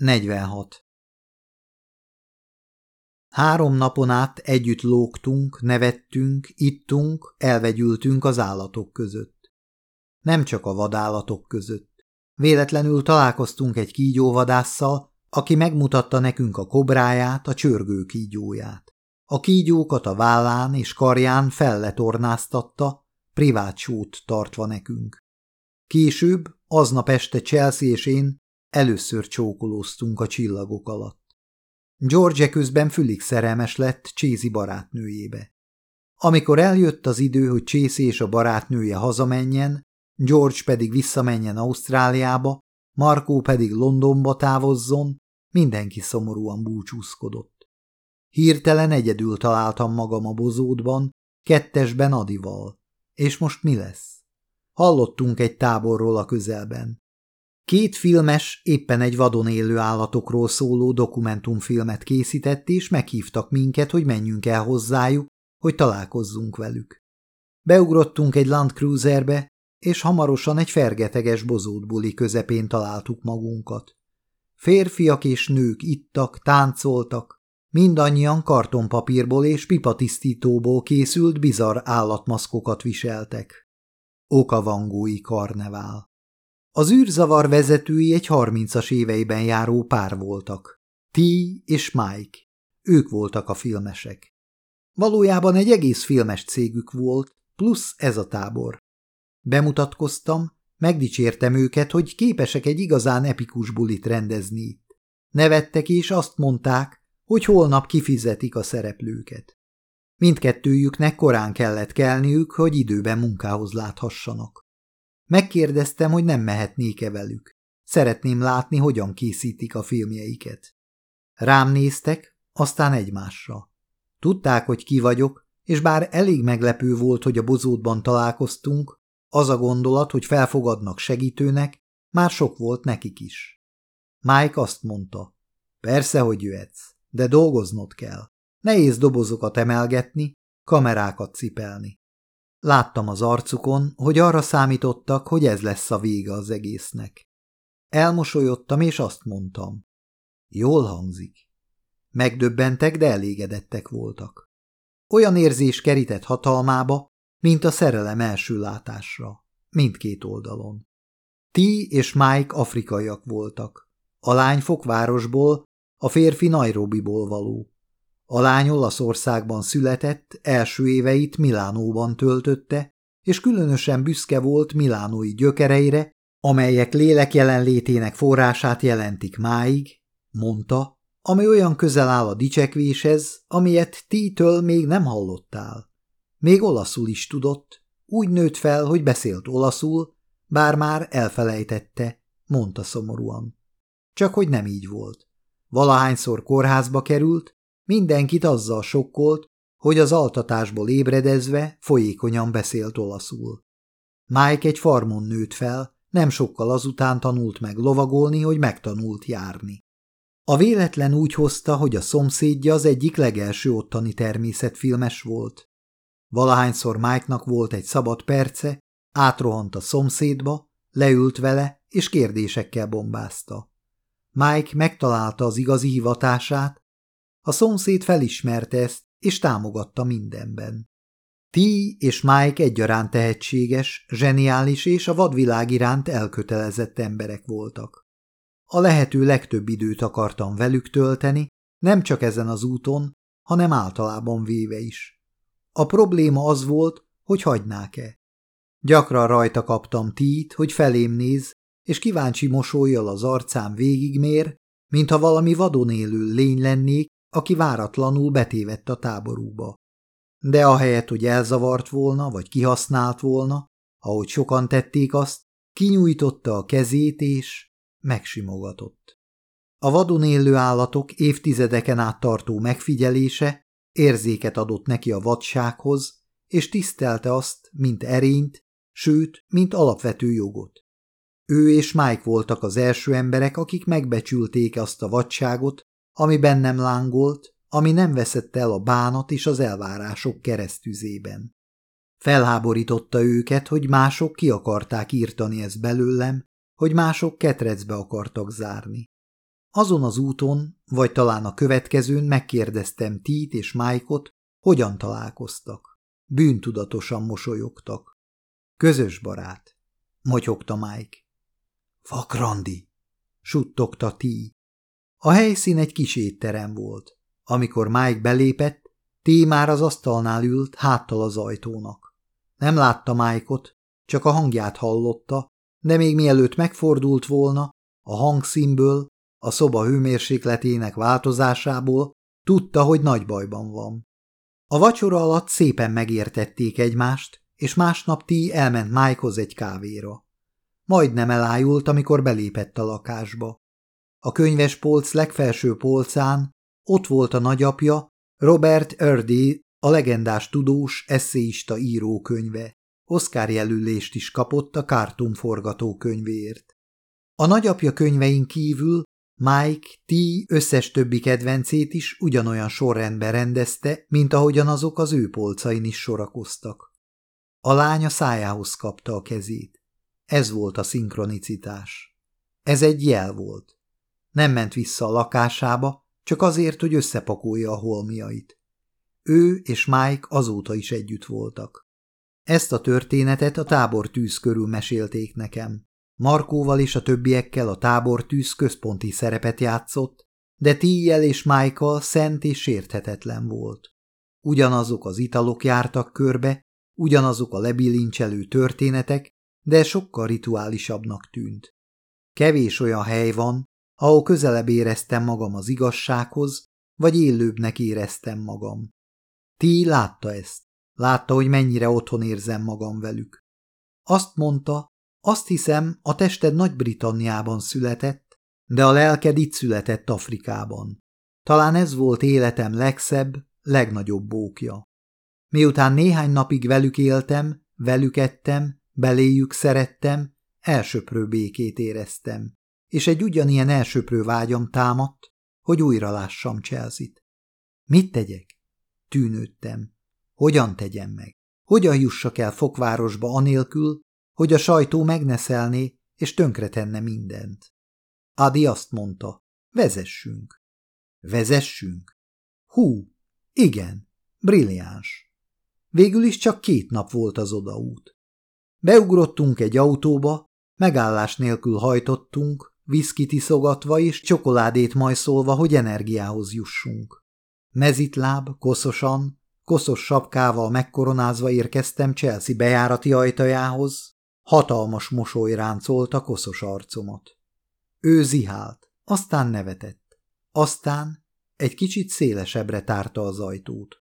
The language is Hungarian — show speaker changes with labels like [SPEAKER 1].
[SPEAKER 1] 46. Három napon át együtt lógtunk, nevettünk, ittunk, elvegyültünk az állatok között. Nem csak a vadállatok között. Véletlenül találkoztunk egy kígyóvadásszal, aki megmutatta nekünk a kobráját, a csörgő kígyóját. A kígyókat a vállán és karján felletornáztatta, privát sót tartva nekünk. Később, aznap este Chelsea és én Először csókolóztunk a csillagok alatt. George közben fülig szerelmes lett Csézi barátnőjébe. Amikor eljött az idő, hogy Csézi és a barátnője hazamenjen, George pedig visszamenjen Ausztráliába, Markó pedig Londonba távozzon, mindenki szomorúan búcsúzkodott. Hirtelen egyedül találtam magam a bozótban, kettesben Adival. És most mi lesz? Hallottunk egy táborról a közelben. Két filmes, éppen egy vadon élő állatokról szóló dokumentumfilmet készített, és meghívtak minket, hogy menjünk el hozzájuk, hogy találkozzunk velük. Beugrottunk egy Land Cruiserbe, és hamarosan egy fergeteges bozótbuli közepén találtuk magunkat. Férfiak és nők ittak, táncoltak, mindannyian kartonpapírból és pipatisztítóból készült bizarr állatmaszkokat viseltek. Okavangói karnevál. Az űrzavar vezetői egy harmincas éveiben járó pár voltak. T és Mike. Ők voltak a filmesek. Valójában egy egész filmes cégük volt, plusz ez a tábor. Bemutatkoztam, megdicsértem őket, hogy képesek egy igazán epikus bulit rendezni. Nevettek és azt mondták, hogy holnap kifizetik a szereplőket. Mindkettőjüknek korán kellett kelniük, hogy időben munkához láthassanak. Megkérdeztem, hogy nem mehetnék-e velük. Szeretném látni, hogyan készítik a filmjeiket. Rám néztek, aztán egymásra. Tudták, hogy ki vagyok, és bár elég meglepő volt, hogy a bozótban találkoztunk, az a gondolat, hogy felfogadnak segítőnek, már sok volt nekik is. Mike azt mondta, persze, hogy jöhetsz, de dolgoznod kell. Nehéz dobozokat emelgetni, kamerákat cipelni. Láttam az arcukon, hogy arra számítottak, hogy ez lesz a vége az egésznek. Elmosolyodtam, és azt mondtam. Jól hangzik. Megdöbbentek, de elégedettek voltak. Olyan érzés kerített hatalmába, mint a szerelem első látásra, mindkét oldalon. Ti és Mike afrikaiak voltak. A lány fokvárosból, a férfi Nairobiból való. A lány Olaszországban született, első éveit Milánóban töltötte, és különösen büszke volt milánói gyökereire, amelyek lélek jelenlétének forrását jelentik máig, mondta, ami olyan közel áll a dicsekvéshez, amilyet títől még nem hallottál. Még olaszul is tudott, úgy nőtt fel, hogy beszélt olaszul, bár már elfelejtette, mondta szomorúan. Csak hogy nem így volt. Valahányszor kórházba került, Mindenkit azzal sokkolt, hogy az altatásból ébredezve folyékonyan beszélt olaszul. Mike egy farmon nőtt fel, nem sokkal azután tanult meg lovagolni, hogy megtanult járni. A véletlen úgy hozta, hogy a szomszédja az egyik legelső ottani természetfilmes volt. Valahányszor Mike-nak volt egy szabad perce, átrohant a szomszédba, leült vele, és kérdésekkel bombázta. Mike megtalálta az igazi hivatását, a szomszéd felismerte ezt, és támogatta mindenben. Ti és Mike egyaránt tehetséges, zseniális és a vadvilág iránt elkötelezett emberek voltak. A lehető legtöbb időt akartam velük tölteni, nem csak ezen az úton, hanem általában véve is. A probléma az volt, hogy hagynák-e. Gyakran rajta kaptam tít, hogy felém néz, és kíváncsi mosolyjal az arcám végigmér, mintha valami vadon élő lény lennék, aki váratlanul betévett a táborúba. De ahelyett, hogy elzavart volna, vagy kihasznált volna, ahogy sokan tették azt, kinyújtotta a kezét és megsimogatott. A vadon élő állatok évtizedeken át tartó megfigyelése érzéket adott neki a vadsághoz, és tisztelte azt, mint erényt, sőt, mint alapvető jogot. Ő és Mike voltak az első emberek, akik megbecsülték azt a vadságot, ami bennem lángolt, ami nem veszett el a bánat és az elvárások keresztüzében. Felháborította őket, hogy mások ki akarták írtani ezt belőlem, hogy mások ketrecbe akartak zárni. Azon az úton, vagy talán a következőn megkérdeztem Tít és Mike-ot, hogyan találkoztak. Bűntudatosan mosolyogtak. Közös barát, motyogta Mike. Fakrandi, suttogta Tí. A helyszín egy kis étterem volt. Amikor Mike belépett, Tí már az asztalnál ült, háttal az ajtónak. Nem látta Mike-ot, csak a hangját hallotta, de még mielőtt megfordult volna, a hangszínből, a szoba hőmérsékletének változásából tudta, hogy nagy bajban van. A vacsora alatt szépen megértették egymást, és másnap Tí elment Mikehoz egy kávéra. Majdnem elájult, amikor belépett a lakásba. A könyves polc legfelső polcán ott volt a nagyapja, Robert Erdy, a legendás tudós, eszéista írókönyve. Oscar jelölést is kapott a Kártum forgatókönyvéért. A nagyapja könyvein kívül Mike T. összes többi kedvencét is ugyanolyan sorrendben rendezte, mint ahogyan azok az ő polcain is sorakoztak. A lánya szájához kapta a kezét. Ez volt a szinkronicitás. Ez egy jel volt. Nem ment vissza a lakásába, csak azért, hogy összepakolja a holmiait. Ő és Mike azóta is együtt voltak. Ezt a történetet a tábor tűz körül mesélték nekem. Markóval és a többiekkel a tábor tűz központi szerepet játszott, de Tíjjel és Michael szent és sérthetetlen volt. Ugyanazok az italok jártak körbe, ugyanazok a lebilincselő történetek, de sokkal rituálisabbnak tűnt. Kevés olyan hely van, ahol közelebb éreztem magam az igazsághoz, vagy élőbbnek éreztem magam. Ti látta ezt. Látta, hogy mennyire otthon érzem magam velük. Azt mondta, azt hiszem, a tested Nagy-Britanniában született, de a lelked itt született Afrikában. Talán ez volt életem legszebb, legnagyobb bókja. Miután néhány napig velük éltem, velük ettem, beléjük szerettem, elsöprő békét éreztem, és egy ugyanilyen elsöprő vágyam támadt, hogy újra lássam Chelsea-t. Mit tegyek? Tűnődtem. Hogyan tegyem meg? Hogyan jussak el fokvárosba anélkül, hogy a sajtó megneszelné és tönkretenne mindent? Adi azt mondta, vezessünk. Vezessünk? Hú, igen, brilliáns. Végül is csak két nap volt az odaút. Beugrottunk egy autóba, megállás nélkül hajtottunk, viszkit iszogatva és csokoládét majszolva, hogy energiához jussunk. Mezitláb, koszosan, koszos sapkával megkoronázva érkeztem Chelsea bejárati ajtajához, hatalmas mosoly ráncolta koszos arcomat. Ő zihált, aztán nevetett, aztán egy kicsit szélesebbre tárta az ajtót.